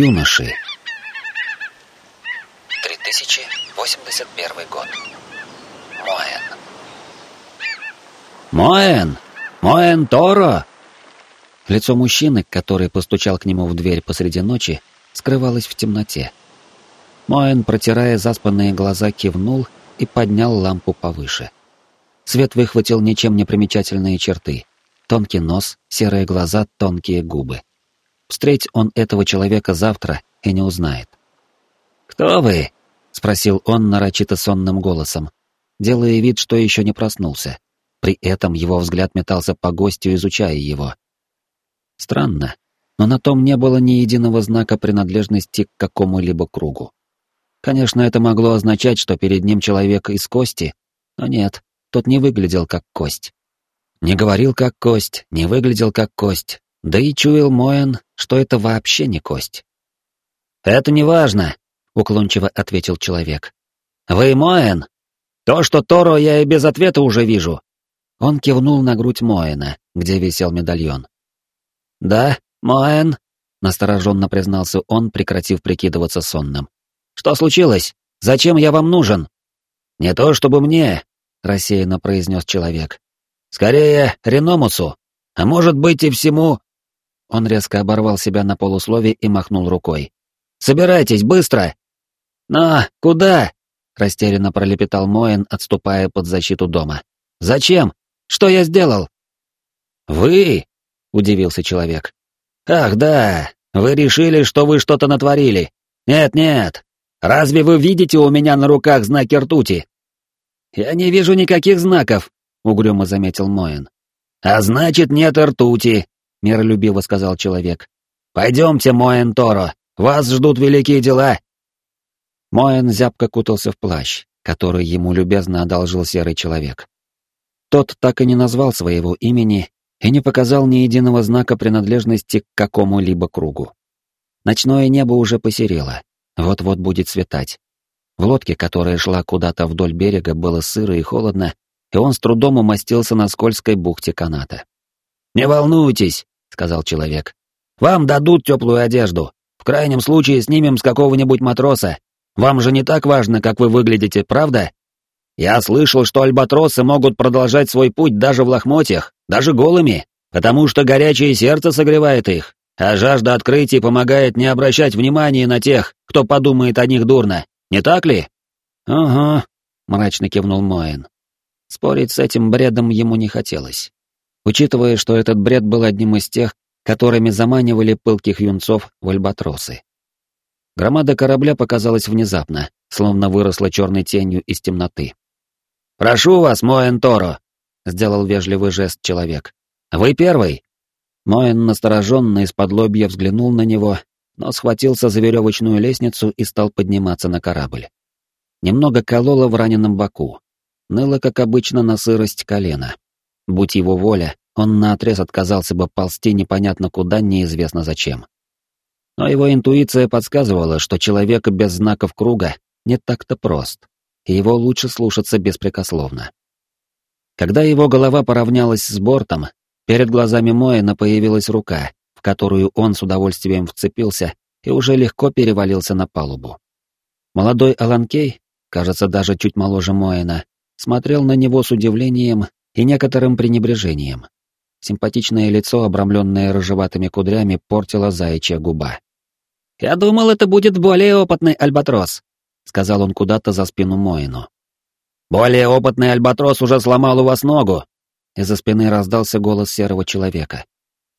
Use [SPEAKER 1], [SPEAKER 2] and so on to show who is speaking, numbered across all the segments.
[SPEAKER 1] Юноши.
[SPEAKER 2] 3081 год. Моэн.
[SPEAKER 1] Моэн! Моэн Торо! Лицо мужчины, который постучал к нему в дверь посреди ночи, скрывалось в темноте. Моэн, протирая заспанные глаза, кивнул и поднял лампу повыше. Свет выхватил ничем не примечательные черты. Тонкий нос, серые глаза, тонкие губы. Встреть он этого человека завтра и не узнает. «Кто вы?» — спросил он нарочито сонным голосом, делая вид, что еще не проснулся. При этом его взгляд метался по гостю, изучая его. Странно, но на том не было ни единого знака принадлежности к какому-либо кругу. Конечно, это могло означать, что перед ним человек из кости, но нет, тот не выглядел как кость. Не говорил как кость, не выглядел как кость, да и чуял Моэн, что это вообще не кость. «Это не важно», — уклончиво ответил человек. «Вы Моэн? То, что Торо, я и без ответа уже вижу». Он кивнул на грудь Моэна, где висел медальон. «Да, Моэн», — настороженно признался он, прекратив прикидываться сонным. «Что случилось? Зачем я вам нужен?» «Не то чтобы мне», — рассеянно произнес человек. «Скорее, Реномусу, а может быть и всему...» Он резко оборвал себя на полуслове и махнул рукой. «Собирайтесь, быстро!» «Но куда?» — растерянно пролепетал Моэн, отступая под защиту дома. «Зачем? Что я сделал?» «Вы?» — удивился человек. «Ах, да, вы решили, что вы что-то натворили. Нет-нет, разве вы видите у меня на руках знаки ртути?» «Я не вижу никаких знаков», — угрюмо заметил Моэн. «А значит, нет ртути», — миролюбиво сказал человек. «Пойдемте, Моэн Торо, вас ждут великие дела». Моэн зябко кутался в плащ, который ему любезно одолжил серый человек. Тот так и не назвал своего имени и не показал ни единого знака принадлежности к какому-либо кругу. Ночное небо уже посерело, вот-вот будет светать. В лодке, которая шла куда-то вдоль берега, было сыро и холодно, и он с трудом умостился на скользкой бухте каната. «Не волнуйтесь», — сказал человек. «Вам дадут теплую одежду. В крайнем случае снимем с какого-нибудь матроса. Вам же не так важно, как вы выглядите, правда? Я слышал, что альбатросы могут продолжать свой путь даже в лохмотьях, даже голыми, потому что горячее сердце согревает их, а жажда открытий помогает не обращать внимания на тех, кто подумает о них дурно. Не так ли?» «Ага», — мрачно кивнул Моэн. Спорить с этим бредом ему не хотелось. Учитывая, что этот бред был одним из тех, которыми заманивали пылких юнцов в альбатросы. Громада корабля показалась внезапно, словно выросла черной тенью из темноты. «Прошу вас, Моэн Торо!» — сделал вежливый жест человек. «Вы первый!» Моэн настороженно из-под лобья взглянул на него, но схватился за веревочную лестницу и стал подниматься на корабль. Немного кололо в раненом боку. Ныло, как обычно, на сырость колена. Будь его воля, он наотрез отказался бы ползти непонятно куда, неизвестно зачем. Но его интуиция подсказывала, что человек без знаков круга не так-то прост, и его лучше слушаться беспрекословно. Когда его голова поравнялась с бортом, перед глазами Моэна появилась рука, в которую он с удовольствием вцепился и уже легко перевалился на палубу. Молодой Аланкей, кажется, даже чуть моложе Моэна, смотрел на него с удивлением и некоторым пренебрежением. Симпатичное лицо, обрамленное рыжеватыми кудрями, портила заячья губа. «Я думал, это будет более опытный альбатрос», — сказал он куда-то за спину Моину. «Более опытный альбатрос уже сломал у вас ногу!» Из-за спины раздался голос серого человека.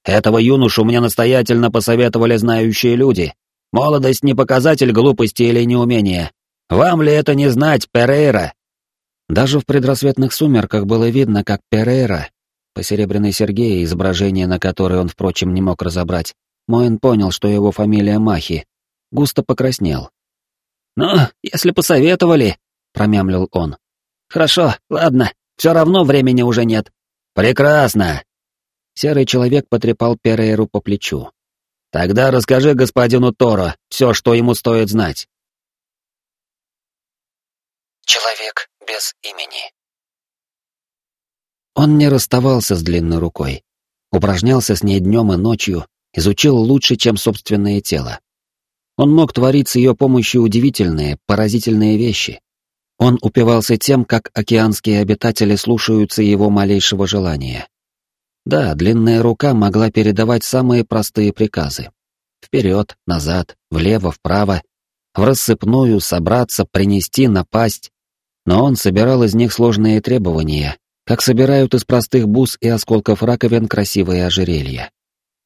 [SPEAKER 1] Этого юношу мне настоятельно посоветовали знающие люди. Молодость не показатель глупости или неумения. Вам ли это не знать, Перейра? Даже в предрассветных сумерках было видно, как Перейра, по серебряной Сергея, изображение на которое он, впрочем, не мог разобрать, Моин понял, что его фамилия Махи, густо покраснел. «Ну, если посоветовали», — промямлил он. «Хорошо, ладно, все равно времени уже нет». «Прекрасно!» Серый человек потрепал Перейру по плечу. «Тогда расскажи господину Торо все, что ему стоит знать».
[SPEAKER 2] Человек без имени.
[SPEAKER 1] Он не расставался с длинной рукой. Упражнялся с ней днем и ночью, изучил лучше, чем собственное тело. Он мог творить с ее помощью удивительные, поразительные вещи. Он упивался тем, как океанские обитатели слушаются его малейшего желания. Да, длинная рука могла передавать самые простые приказы. Вперед, назад, влево, вправо, в рассыпную, собраться, принести, напасть. Но он собирал из них сложные требования, как собирают из простых бус и осколков раковин красивые ожерелья.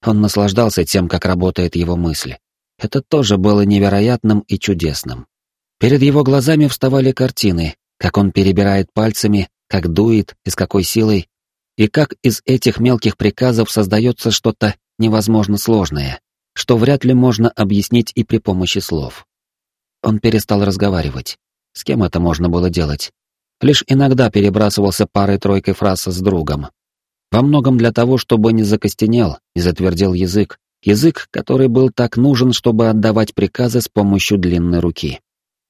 [SPEAKER 1] Он наслаждался тем, как работает его мысль. Это тоже было невероятным и чудесным. Перед его глазами вставали картины, как он перебирает пальцами, как дует и с какой силой, и как из этих мелких приказов создается что-то невозможно сложное, что вряд ли можно объяснить и при помощи слов. Он перестал разговаривать. С кем это можно было делать? Лишь иногда перебрасывался парой-тройкой фраз с другом. Во многом для того, чтобы не закостенел, не затвердел язык, язык, который был так нужен, чтобы отдавать приказы с помощью длинной руки.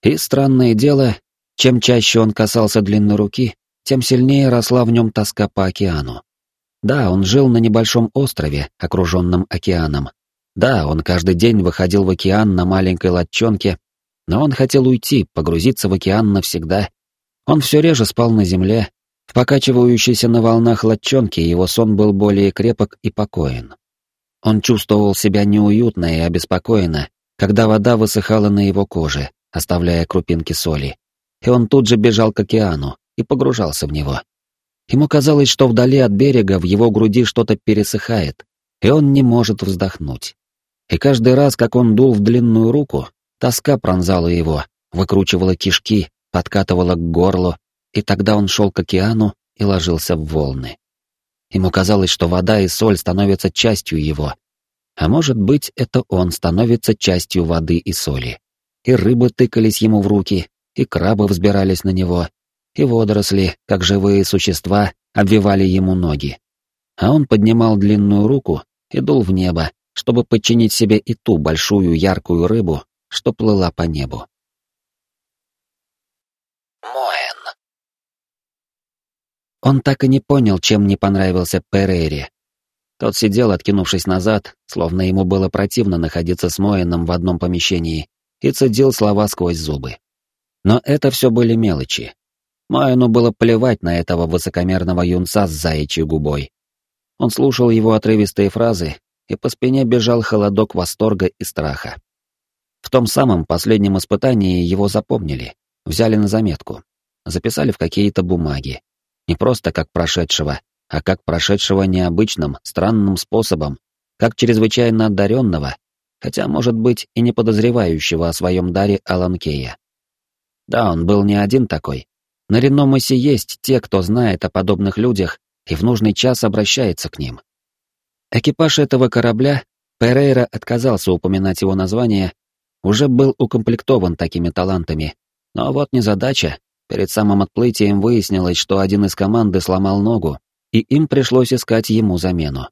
[SPEAKER 1] И странное дело, чем чаще он касался длинной руки, тем сильнее росла в нем тоска по океану. Да, он жил на небольшом острове, окруженном океаном. Да, он каждый день выходил в океан на маленькой лодчонке, но он хотел уйти, погрузиться в океан навсегда. Он все реже спал на земле. В покачивающейся на волнах лодчонке его сон был более крепок и покоен. Он чувствовал себя неуютно и обеспокоенно, когда вода высыхала на его коже, оставляя крупинки соли. И он тут же бежал к океану и погружался в него. Ему казалось, что вдали от берега в его груди что-то пересыхает, и он не может вздохнуть. И каждый раз, как он дул в длинную руку, тоска пронзала его, выкручивала кишки, подкатывала к горлу, и тогда он шел к океану и ложился в волны. Ему казалось, что вода и соль становятся частью его. А может быть, это он становится частью воды и соли и рыбы тыкались ему в руки, и крабы взбирались на него, и водоросли, как живые существа, обвивали ему ноги. А он поднимал длинную руку и дул в небо, чтобы подчинить себе и ту большую яркую рыбу, что плыла по небу.
[SPEAKER 2] Моэн.
[SPEAKER 1] Он так и не понял, чем не понравился Перейре. Тот сидел, откинувшись назад, словно ему было противно находиться с Моэном в одном помещении, и цедил слова сквозь зубы. Но это все были мелочи. Майну было плевать на этого высокомерного юнца с заячьей губой. Он слушал его отрывистые фразы, и по спине бежал холодок восторга и страха. В том самом последнем испытании его запомнили, взяли на заметку, записали в какие-то бумаги. Не просто как прошедшего, а как прошедшего необычным, странным способом, как чрезвычайно одаренного, хотя, может быть, и не подозревающего о своем даре Аланкея. Да, он был не один такой. На Реномасе есть те, кто знает о подобных людях и в нужный час обращается к ним. Экипаж этого корабля, Перейра отказался упоминать его название, уже был укомплектован такими талантами. Но вот незадача. Перед самым отплытием выяснилось, что один из команды сломал ногу, и им пришлось искать ему замену.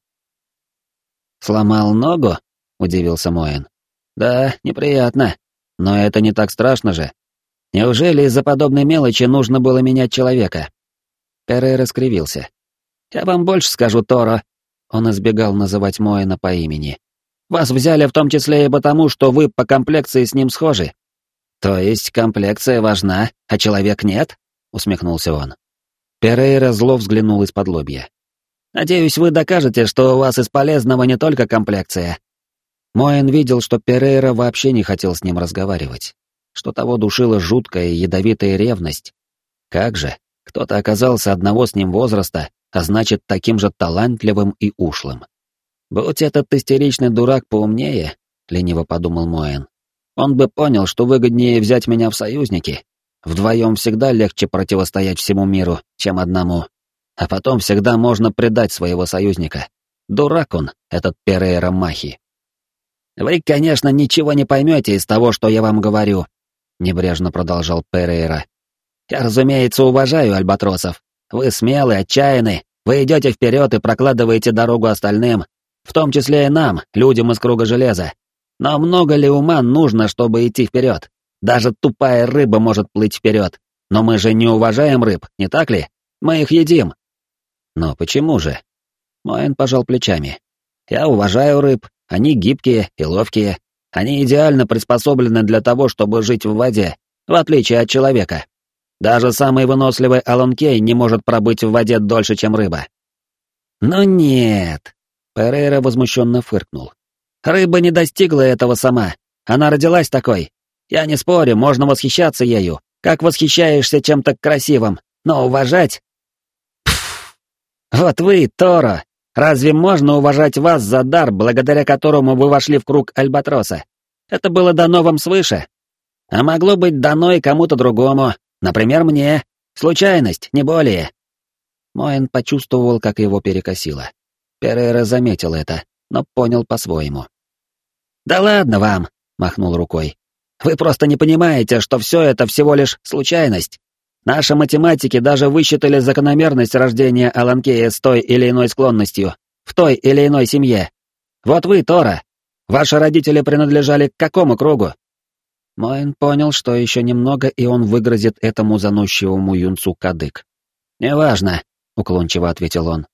[SPEAKER 1] «Сломал ногу?» удивился Моэн. Да, неприятно. Но это не так страшно же. Неужели из-за подобной мелочи нужно было менять человека? Перей раскривился. Я вам больше скажу, Торо. Он избегал называть Моэна по имени. Вас взяли в том числе и потому, что вы по комплекции с ним схожи. То есть комплекция важна, а человек нет? Усмехнулся он. Перейра зло взглянул из-под лобья. Надеюсь, вы докажете, что у вас из полезного не только комплекция, Моэн видел, что Перейра вообще не хотел с ним разговаривать, что того душила жуткая ядовитая ревность. Как же, кто-то оказался одного с ним возраста, а значит, таким же талантливым и ушлым. «Будь этот истеричный дурак поумнее», — лениво подумал Моэн, «он бы понял, что выгоднее взять меня в союзники. Вдвоем всегда легче противостоять всему миру, чем одному. А потом всегда можно предать своего союзника. Дурак он, этот Перейра Махи». «Вы, конечно, ничего не поймете из того, что я вам говорю», — небрежно продолжал Перейра. «Я, разумеется, уважаю альбатросов. Вы смелы, отчаянны, вы идете вперед и прокладываете дорогу остальным, в том числе и нам, людям из круга железа. Но много ли ума нужно, чтобы идти вперед? Даже тупая рыба может плыть вперед. Но мы же не уважаем рыб, не так ли? Мы их едим. Но почему же? Моэн пожал плечами. Я уважаю рыб, они гибкие и ловкие. Они идеально приспособлены для того, чтобы жить в воде, в отличие от человека. Даже самый выносливый Алонкей не может пробыть в воде дольше, чем рыба. «Ну нет!» — Перейра возмущенно фыркнул. «Рыба не достигла этого сама. Она родилась такой. Я не спорю, можно восхищаться ею, как восхищаешься чем-то красивым, но уважать...» Пфф. «Вот вы, Торо, разве можно уважать вас за дар, благодаря которому вы вошли в круг Альбатроса? Это было дано вам свыше. А могло быть дано и кому-то другому, например, мне. Случайность, не более. Моэн почувствовал, как его перекосило. Перейра заметил это, но понял по-своему. «Да ладно вам!» — махнул рукой. «Вы просто не понимаете, что все это всего лишь случайность. Наши математики даже высчитали закономерность рождения Аланкея с той или иной склонностью, в той или иной семье. Вот вы, Тора, ваши родители принадлежали к какому кругу?» Моэн понял, что еще немного, и он выгрозит этому заносчивому юнцу кадык. «Неважно уклончиво ответил он.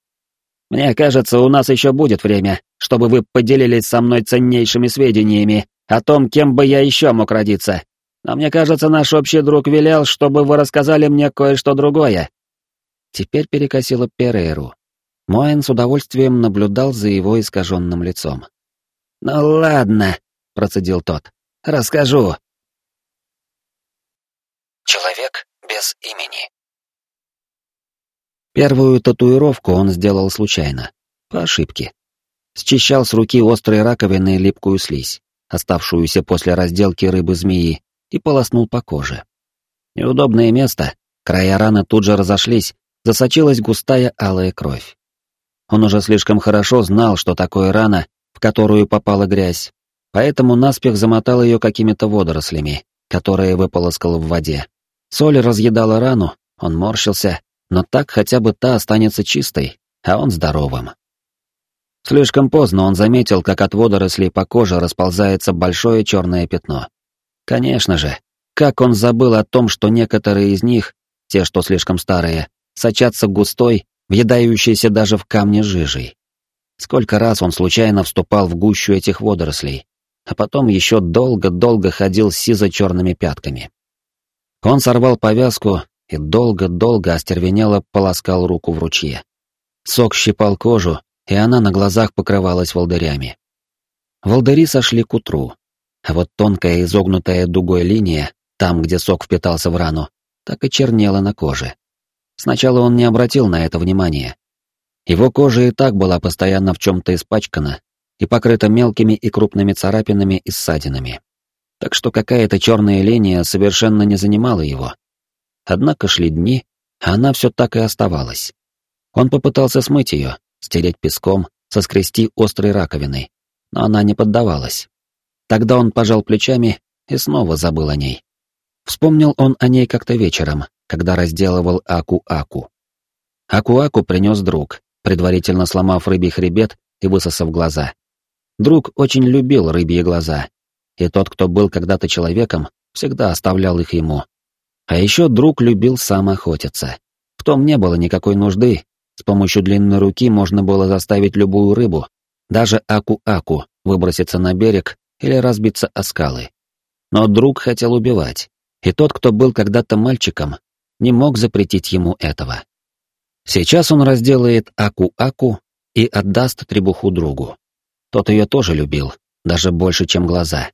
[SPEAKER 1] Мне кажется, у нас еще будет время, чтобы вы поделились со мной ценнейшими сведениями о том, кем бы я еще мог родиться. Но мне кажется, наш общий друг велел, чтобы вы рассказали мне кое-что другое. Теперь перекосило Перейру. Моэн с удовольствием наблюдал за его искаженным лицом. «Ну ладно», — процедил тот, — «расскажу».
[SPEAKER 2] Человек без имени.
[SPEAKER 1] Первую татуировку он сделал случайно, по ошибке. Счищал с руки острой раковины липкую слизь, оставшуюся после разделки рыбы-змеи, и полоснул по коже. Неудобное место, края раны тут же разошлись, засочилась густая алая кровь. Он уже слишком хорошо знал, что такое рана, в которую попала грязь, поэтому наспех замотал ее какими-то водорослями, которые выполоскал в воде. Соль разъедала рану, он морщился, но так хотя бы та останется чистой, а он здоровым. Слишком поздно он заметил, как от водорослей по коже расползается большое черное пятно. Конечно же, как он забыл о том, что некоторые из них, те, что слишком старые, сочатся густой, въедающейся даже в камни жижей. Сколько раз он случайно вступал в гущу этих водорослей, а потом еще долго-долго ходил с сизо-черными пятками. Он сорвал повязку и долго-долго остервенело полоскал руку в ручье. Сок щипал кожу, и она на глазах покрывалась волдырями. Волдыри сошли к утру, а вот тонкая изогнутая дугой линия, там, где сок впитался в рану, так и чернела на коже. Сначала он не обратил на это внимания. Его кожа и так была постоянно в чем-то испачкана и покрыта мелкими и крупными царапинами и ссадинами. Так что какая-то черная линия совершенно не занимала его. Однако шли дни, а она все так и оставалась. Он попытался смыть ее, стереть песком, соскрести острой раковиной, но она не поддавалась. Тогда он пожал плечами и снова забыл о ней. Вспомнил он о ней как-то вечером, когда разделывал Аку-Аку. Аку-Аку принес друг, предварительно сломав рыбий хребет и высосав глаза. Друг очень любил рыбьи глаза, и тот, кто был когда-то человеком, всегда оставлял их ему, а еще друг любил сам охотиться. В том не было никакой нужды. С помощью длинной руки можно было заставить любую рыбу, даже аку-аку, выброситься на берег или разбиться о скалы. Но друг хотел убивать, и тот, кто был когда-то мальчиком, не мог запретить ему этого. Сейчас он разделает аку-аку и отдаст требуху другу. Тот ее тоже любил, даже больше, чем глаза.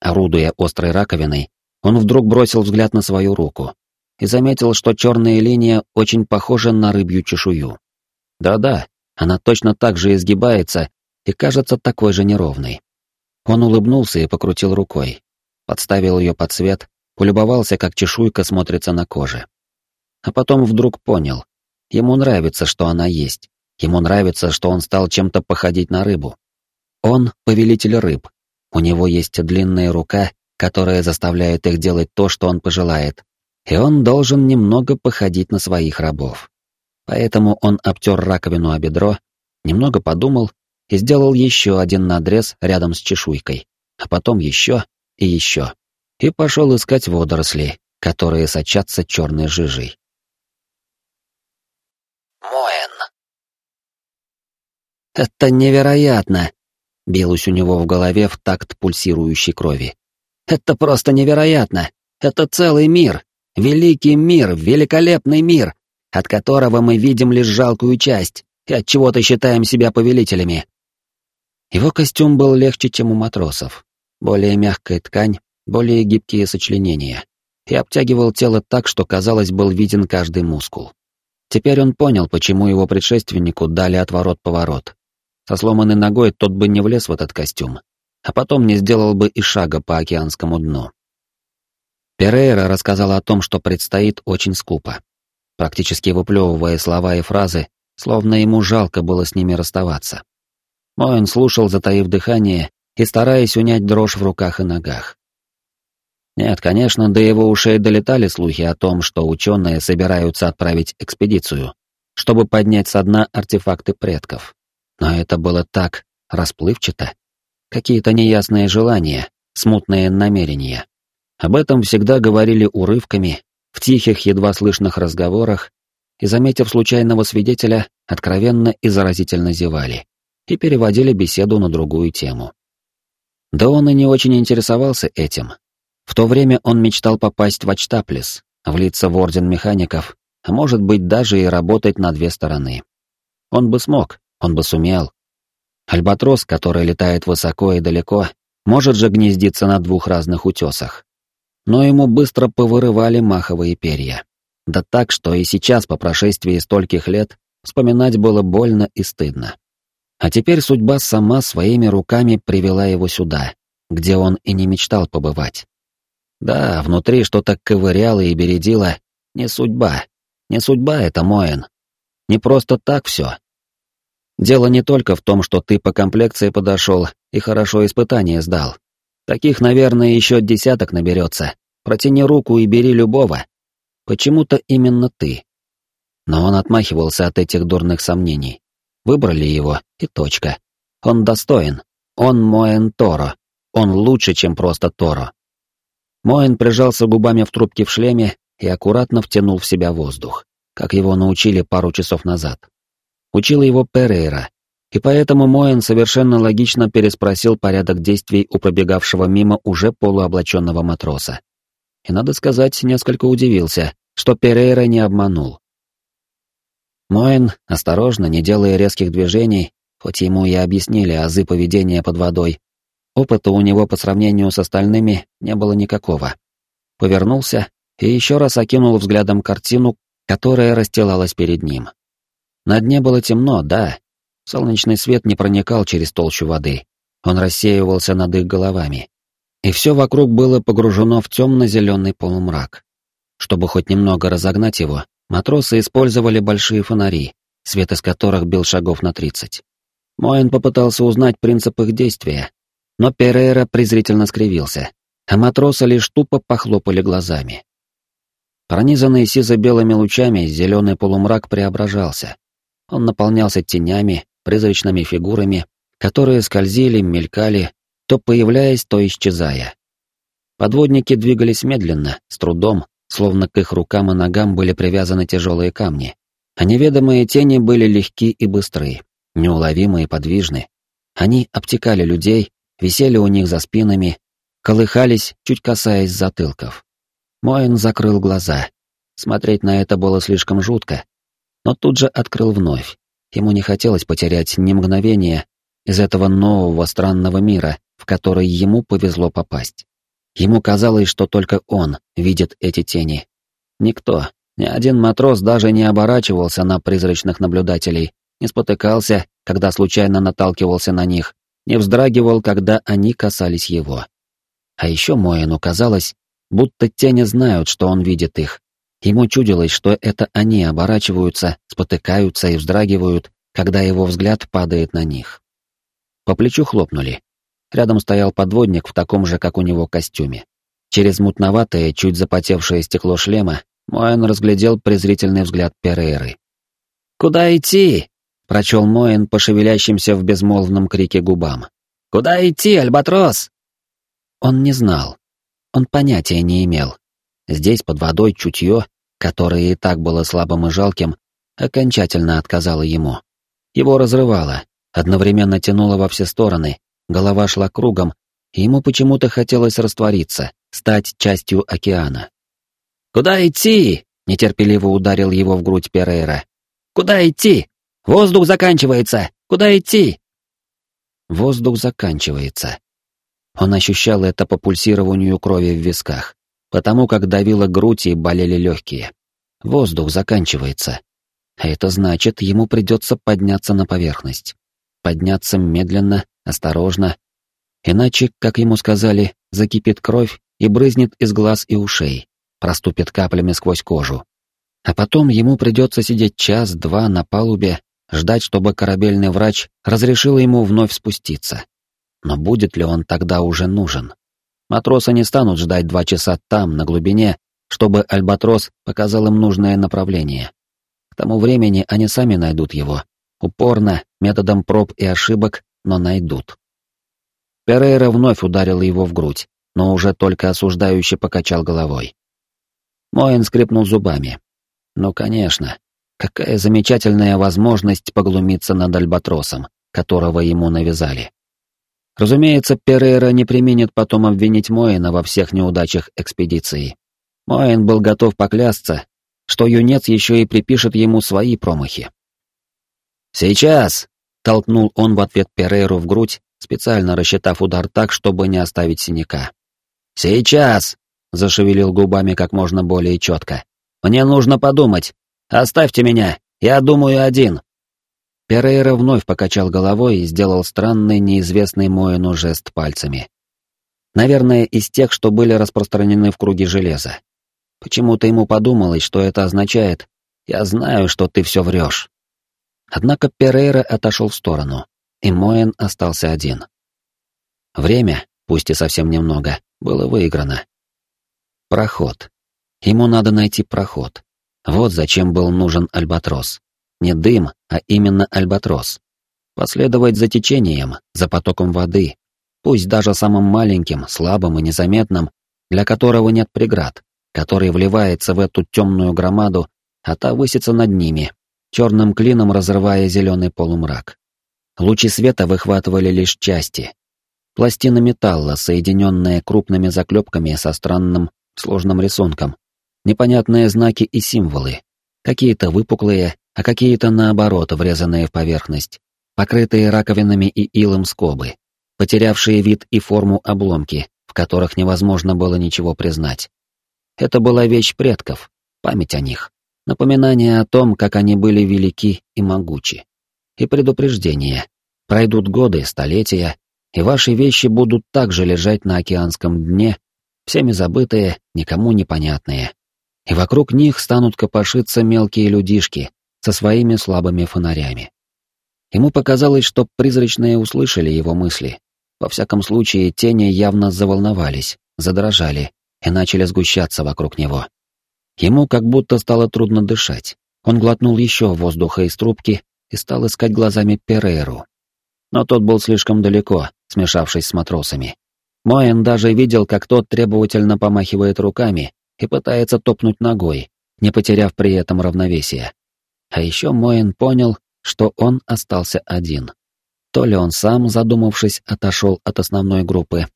[SPEAKER 1] Орудуя острой раковиной, он вдруг бросил взгляд на свою руку и заметил, что черная линия очень похожа на рыбью чешую. Да-да, она точно так же изгибается и кажется такой же неровной. Он улыбнулся и покрутил рукой, подставил ее под цвет, полюбовался, как чешуйка смотрится на коже. А потом вдруг понял, ему нравится, что она есть, ему нравится, что он стал чем-то походить на рыбу. Он — повелитель рыб, у него есть длинная рука которая заставляет их делать то, что он пожелает, и он должен немного походить на своих рабов. Поэтому он обтер раковину о бедро, немного подумал и сделал еще один надрез рядом с чешуйкой, а потом еще и еще, и пошел искать водоросли, которые сочатся черной жижей.
[SPEAKER 2] Моэн.
[SPEAKER 1] «Это невероятно!» билось у него в голове в такт пульсирующей крови. «Это просто невероятно! Это целый мир! Великий мир, великолепный мир, от которого мы видим лишь жалкую часть и от чего-то считаем себя повелителями!» Его костюм был легче, чем у матросов. Более мягкая ткань, более гибкие сочленения. И обтягивал тело так, что, казалось, был виден каждый мускул. Теперь он понял, почему его предшественнику дали отворот-поворот. Со сломанной ногой тот бы не влез в этот костюм, а потом не сделал бы и шага по океанскому дну. Перейра рассказал о том, что предстоит очень скупо. Практически выплевывая слова и фразы, словно ему жалко было с ними расставаться. Моэн слушал, затаив дыхание и стараясь унять дрожь в руках и ногах. Нет, конечно, до его ушей долетали слухи о том, что ученые собираются отправить экспедицию, чтобы поднять со дна артефакты предков. Но это было так расплывчато. Какие-то неясные желания, смутные намерения. Об этом всегда говорили урывками, в тихих, едва слышных разговорах, и, заметив случайного свидетеля, откровенно и заразительно зевали и переводили беседу на другую тему. Да он и не очень интересовался этим. В то время он мечтал попасть в Ачтаплис, влиться в Орден Механиков, а может быть даже и работать на две стороны. Он бы смог, он бы сумел. Альбатрос, который летает высоко и далеко, может же гнездиться на двух разных утесах. Но ему быстро повырывали маховые перья. Да так, что и сейчас, по прошествии стольких лет, вспоминать было больно и стыдно. А теперь судьба сама своими руками привела его сюда, где он и не мечтал побывать. Да, внутри что-то ковыряло и бередило. Не судьба. Не судьба это, Моэн. Не просто так все. Дело не только в том, что ты по комплекции подошел и хорошо испытание сдал. Таких, наверное, еще десяток наберется. Протяни руку и бери любого. Почему-то именно ты. Но он отмахивался от этих дурных сомнений. Выбрали его, и точка. Он достоин. Он Моэн Торо. Он лучше, чем просто Торо. Моэн прижался губами в трубке в шлеме и аккуратно втянул в себя воздух, как его научили пару часов назад. Учил его Перейра, и поэтому Моэн совершенно логично переспросил порядок действий у пробегавшего мимо уже полуоблаченного матроса. И, надо сказать, несколько удивился, что Перейра не обманул. Моэн, осторожно, не делая резких движений, хоть ему и объяснили азы поведения под водой, опыта у него по сравнению с остальными не было никакого. Повернулся и еще раз окинул взглядом картину, которая расстилалась перед ним. На дне было темно, да. Солнечный свет не проникал через толщу воды. Он рассеивался над их головами. И все вокруг было погружено в темно-зеленый полумрак. Чтобы хоть немного разогнать его, матросы использовали большие фонари, свет из которых бил шагов на тридцать. Моэн попытался узнать принцип их действия, но Перейра презрительно скривился, а матросы лишь тупо похлопали глазами. Пронизанный сизо-белыми лучами, зеленый полумрак преображался. Он наполнялся тенями, призрачными фигурами, которые скользили, мелькали, то появляясь, то исчезая. Подводники двигались медленно, с трудом, словно к их рукам и ногам были привязаны тяжелые камни, а неведомые тени были легки и быстры, неуловимы и подвижны. Они обтекали людей, висели у них за спинами, колыхались, чуть касаясь затылков. Моин закрыл глаза. Смотреть на это было слишком жутко, но тут же открыл вновь. Ему не хотелось потерять ни мгновения из этого нового странного мира, в который ему повезло попасть. Ему казалось, что только он видит эти тени. Никто, ни один матрос даже не оборачивался на призрачных наблюдателей, не спотыкался, когда случайно наталкивался на них, не вздрагивал, когда они касались его. А еще Моину казалось, будто тени знают, что он видит их, Ему чудилось, что это они оборачиваются, спотыкаются и вздрагивают, когда его взгляд падает на них. По плечу хлопнули. Рядом стоял подводник в таком же, как у него, костюме. Через мутноватое, чуть запотевшее стекло шлема Моэн разглядел презрительный взгляд Перейры. «Куда идти?» — прочел Моэн по шевелящимся в безмолвном крике губам. «Куда идти, Альбатрос?» Он не знал. Он понятия не имел. Здесь под водой чутье, которое и так было слабым и жалким, окончательно отказало ему. Его разрывало, одновременно тянуло во все стороны, голова шла кругом, и ему почему-то хотелось раствориться, стать частью океана. «Куда идти?» — нетерпеливо ударил его в грудь Перейра. «Куда идти? Воздух заканчивается! Куда идти?» Воздух заканчивается. Он ощущал это по пульсированию крови в висках, потому как давила грудь и болели легкие. Воздух заканчивается. А это значит, ему придется подняться на поверхность. Подняться медленно, осторожно. Иначе, как ему сказали, закипит кровь и брызнет из глаз и ушей, проступит каплями сквозь кожу. А потом ему придется сидеть час-два на палубе, ждать, чтобы корабельный врач разрешил ему вновь спуститься. Но будет ли он тогда уже нужен? Матросы не станут ждать два часа там, на глубине, чтобы Альбатрос показал им нужное направление. К тому времени они сами найдут его. Упорно, методом проб и ошибок, но найдут. Перейра вновь ударил его в грудь, но уже только осуждающе покачал головой. Моин скрипнул зубами. Ну, конечно, какая замечательная возможность поглумиться над Альбатросом, которого ему навязали. Разумеется, Перейра не применит потом обвинить Моина во всех неудачах экспедиции. Моин был готов поклясться, что юнец еще и припишет ему свои промахи. «Сейчас!» — толкнул он в ответ Перейру в грудь, специально рассчитав удар так, чтобы не оставить синяка. «Сейчас!» — зашевелил губами как можно более четко. «Мне нужно подумать. Оставьте меня, я думаю один». Перейра вновь покачал головой и сделал странный, неизвестный Моину жест пальцами. Наверное, из тех, что были распространены в круге железа. Почему-то ему подумалось, что это означает «Я знаю, что ты все врешь». Однако Перейра отошел в сторону, и Моэн остался один. Время, пусть и совсем немного, было выиграно. Проход. Ему надо найти проход. Вот зачем был нужен Альбатрос. Не дым, а именно альбатрос. Последовать за течением, за потоком воды, пусть даже самым маленьким, слабым и незаметным, для которого нет преград, который вливается в эту темную громаду, а та высится над ними, черным клином разрывая зеленый полумрак. Лучи света выхватывали лишь части. Пластина металла, соединенная крупными заклепками со странным, сложным рисунком. Непонятные знаки и символы. Какие-то выпуклые, а какие-то наоборот врезанные в поверхность, покрытые раковинами и илом скобы, потерявшие вид и форму обломки, в которых невозможно было ничего признать. Это была вещь предков, память о них, напоминание о том, как они были велики и могучи. И предупреждение. Пройдут годы, столетия, и ваши вещи будут также лежать на океанском дне, всеми забытые, никому непонятные. И вокруг них станут копошиться мелкие людишки, со своими слабыми фонарями. Ему показалось, что призрачные услышали его мысли. Во всяком случае, тени явно заволновались, задрожали и начали сгущаться вокруг него. Ему как будто стало трудно дышать. Он глотнул еще воздуха из трубки и стал искать глазами Перейру. Но тот был слишком далеко, смешавшись с матросами. Моэн даже видел, как тот требовательно помахивает руками и пытается топнуть ногой, не потеряв при этом равновесия. А еще Моин понял, что он остался один. То ли он сам, задумавшись, отошел от основной группы,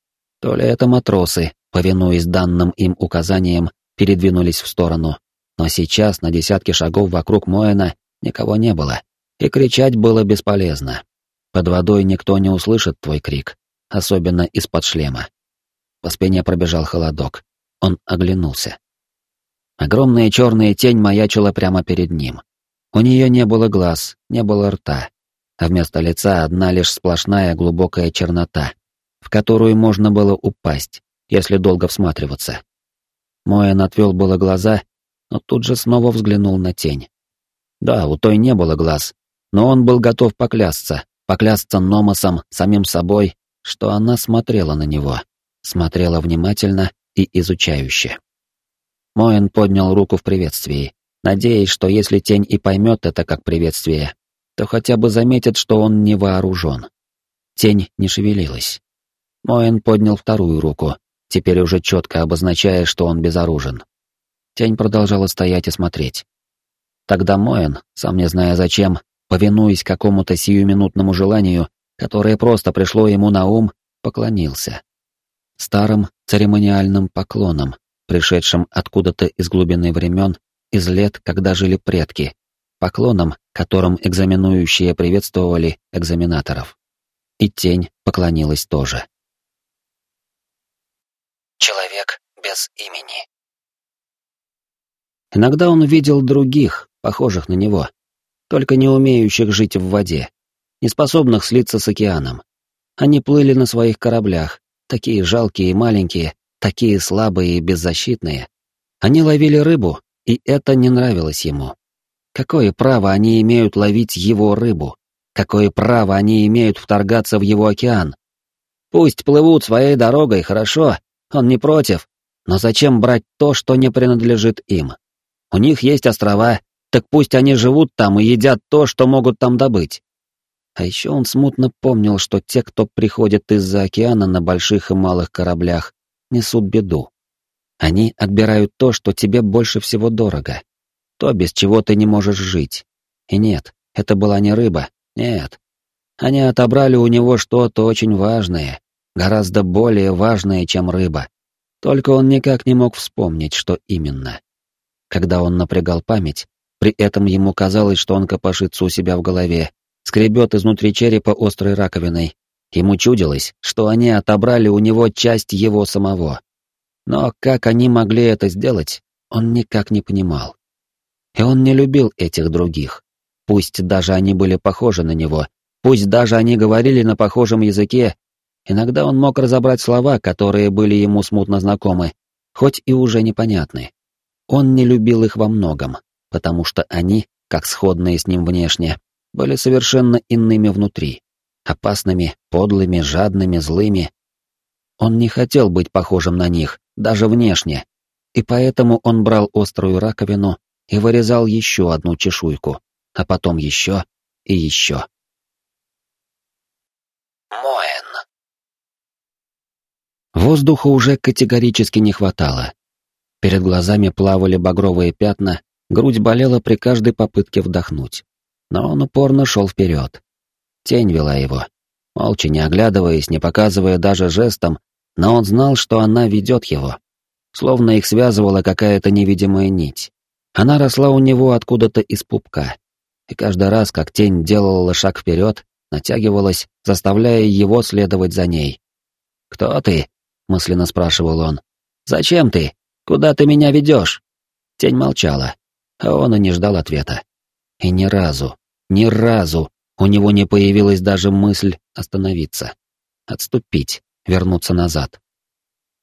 [SPEAKER 1] то ли это матросы, повинуясь данным им указаниям, передвинулись в сторону. Но сейчас на десятки шагов вокруг Моина никого не было, и кричать было бесполезно. Под водой никто не услышит твой крик, особенно из-под шлема. По спине пробежал холодок. Он оглянулся. Огромная черная тень маячила прямо перед ним. У нее не было глаз, не было рта, а вместо лица одна лишь сплошная глубокая чернота, в которую можно было упасть, если долго всматриваться. Моэн отвел было глаза, но тут же снова взглянул на тень. Да, у той не было глаз, но он был готов поклясться, поклясться Номосом, самим собой, что она смотрела на него, смотрела внимательно и изучающе. Моэн поднял руку в приветствии, надеясь, что если тень и поймет это как приветствие, то хотя бы заметит, что он не вооружен. Тень не шевелилась. Моэн поднял вторую руку, теперь уже четко обозначая, что он безоружен. Тень продолжала стоять и смотреть. Тогда Моэн, сам не зная зачем, повинуясь какому-то сиюминутному желанию, которое просто пришло ему на ум, поклонился. Старым церемониальным поклоном, пришедшим откуда-то из глубины времен, из лет, когда жили предки, поклоном, которым экзаменующие приветствовали экзаменаторов. И тень поклонилась тоже.
[SPEAKER 2] Человек без имени.
[SPEAKER 1] Иногда он видел других, похожих на него, только не умеющих жить в воде, не способных слиться с океаном. Они плыли на своих кораблях, такие жалкие и маленькие, такие слабые и беззащитные. Они ловили рыбу, и это не нравилось ему. Какое право они имеют ловить его рыбу? Какое право они имеют вторгаться в его океан? Пусть плывут своей дорогой, хорошо, он не против, но зачем брать то, что не принадлежит им? У них есть острова, так пусть они живут там и едят то, что могут там добыть. А еще он смутно помнил, что те, кто приходит из-за океана на больших и малых кораблях, несут беду. Они отбирают то, что тебе больше всего дорого. То, без чего ты не можешь жить. И нет, это была не рыба, нет. Они отобрали у него что-то очень важное, гораздо более важное, чем рыба. Только он никак не мог вспомнить, что именно. Когда он напрягал память, при этом ему казалось, что он копошится у себя в голове, скребет изнутри черепа острой раковиной. Ему чудилось, что они отобрали у него часть его самого. Но как они могли это сделать, он никак не понимал. И он не любил этих других. Пусть даже они были похожи на него, пусть даже они говорили на похожем языке, иногда он мог разобрать слова, которые были ему смутно знакомы, хоть и уже непонятны. Он не любил их во многом, потому что они, как сходные с ним внешне, были совершенно иными внутри. Опасными, подлыми, жадными, злыми. Он не хотел быть похожим на них, даже внешне. И поэтому он брал острую раковину и вырезал еще одну чешуйку, а потом еще и еще.
[SPEAKER 2] Моэн.
[SPEAKER 1] Воздуха уже категорически не хватало. Перед глазами плавали багровые пятна, грудь болела при каждой попытке вдохнуть но он упорно шел вперед. Тень вела его. Молча, не оглядываясь, не показывая даже жестом, но он знал, что она ведет его. Словно их связывала какая-то невидимая нить. Она росла у него откуда-то из пупка. И каждый раз, как тень делала шаг вперед, натягивалась, заставляя его следовать за ней. «Кто ты?» — мысленно спрашивал он. «Зачем ты? Куда ты меня ведешь?» Тень молчала, а он и не ждал ответа. И ни разу, ни разу у него не появилась даже мысль остановиться, отступить, вернуться назад.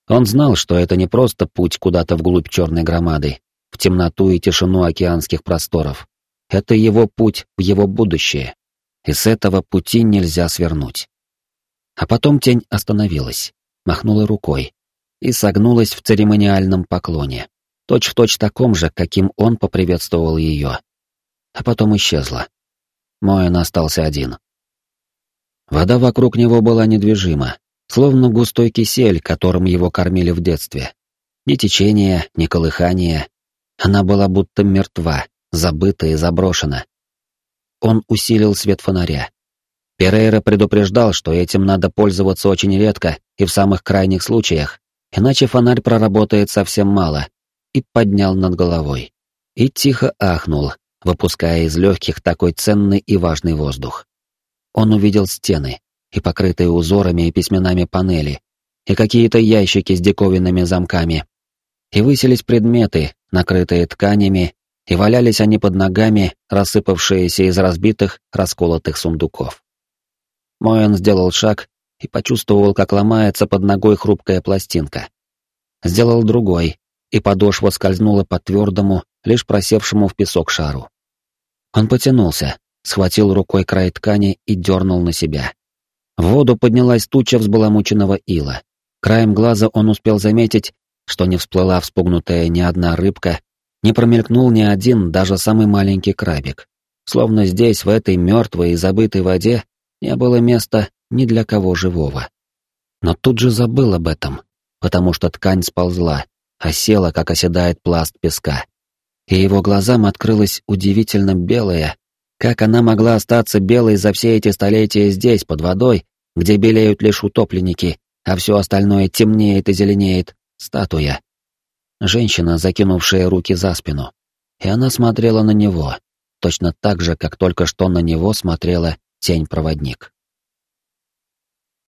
[SPEAKER 1] Он знал, что это не просто путь куда-то вглубь черной громады, в темноту и тишину океанских просторов. Это его путь в его будущее, и с этого пути нельзя свернуть. А потом тень остановилась, махнула рукой и согнулась в церемониальном поклоне, точь-в-точь точь таком же, каким он поприветствовал ее а потом исчезла. Моэн остался один. Вода вокруг него была недвижима, словно густой кисель, которым его кормили в детстве. Ни течения, ни колыхания. Она была будто мертва, забыта и заброшена. Он усилил свет фонаря. Перейра предупреждал, что этим надо пользоваться очень редко и в самых крайних случаях, иначе фонарь проработает совсем мало, и поднял над головой. И тихо ахнул, выпуская из легких такой ценный и важный воздух. Он увидел стены и покрытые узорами и письменами панели, и какие-то ящики с диковинными замками. И высились предметы, накрытые тканями, и валялись они под ногами, рассыпавшиеся из разбитых, расколотых сундуков. Моэн сделал шаг и почувствовал, как ломается под ногой хрупкая пластинка. Сделал другой, и подошва скользнула по твердому, лишь просевшему в песок шару. Он потянулся, схватил рукой край ткани и дернул на себя. В воду поднялась туча взбаламученного ила. Краем глаза он успел заметить, что не всплыла вспугнутая ни одна рыбка, не промелькнул ни один, даже самый маленький крабик. Словно здесь, в этой мертвой и забытой воде, не было места ни для кого живого. Но тут же забыл об этом, потому что ткань сползла, осела, как оседает пласт песка и его глазам открылась удивительно белая, Как она могла остаться белой за все эти столетия здесь, под водой, где белеют лишь утопленники, а все остальное темнеет и зеленеет? Статуя. Женщина, закинувшая руки за спину. И она смотрела на него, точно так же, как только что на него смотрела тень-проводник.